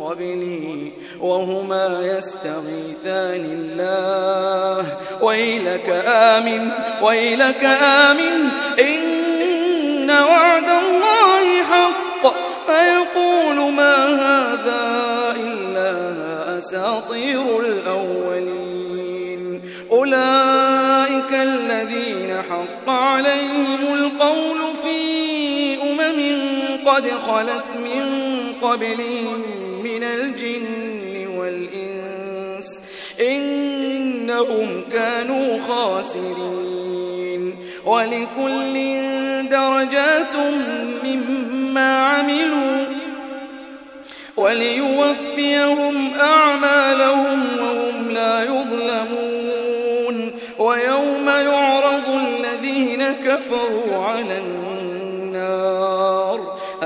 قبلي وهما يستغيثان الله. ويلك آمن ويلك آمن إن وعد الله حق. فيقول ما هذا إلا أساطير الأولين. أولئك الذين حق عليهم القول في أمم قد خلت من قبلهم الجن والإنس إنهم كانوا خاسرين ولكل درجات مما عملوا وليوفيهم أعمالهم وهم لا يظلمون ويوم يعرض الذين كفروا على النار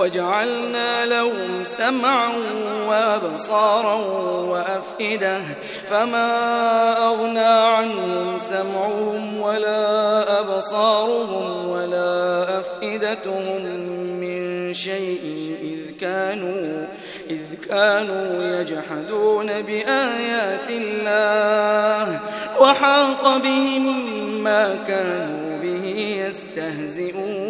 وجعلنا لهم سمعا وأبصارا وأفئدة. فما أغنى عنهم سمعهم ولا أبصارهم ولا أفئدتهم من شيء إذ كانوا إذ كانوا يجحدون بآيات الله. وحاق بهم ما كانوا به يستهزئون.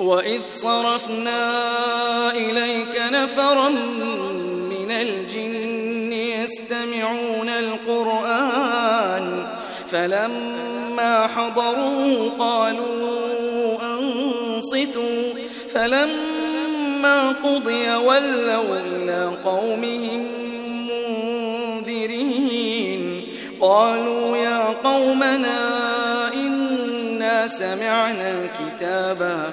وإذ صرفنا إليك نفرا من الجن يستمعون القرآن فلما حضروه قالوا أنصتوا فلما قضي ولوا إلى قومهم منذرين قالوا يا قومنا إن سمعنا كتابا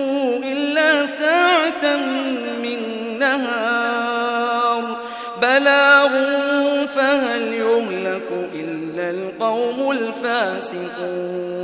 القوم الفاسقون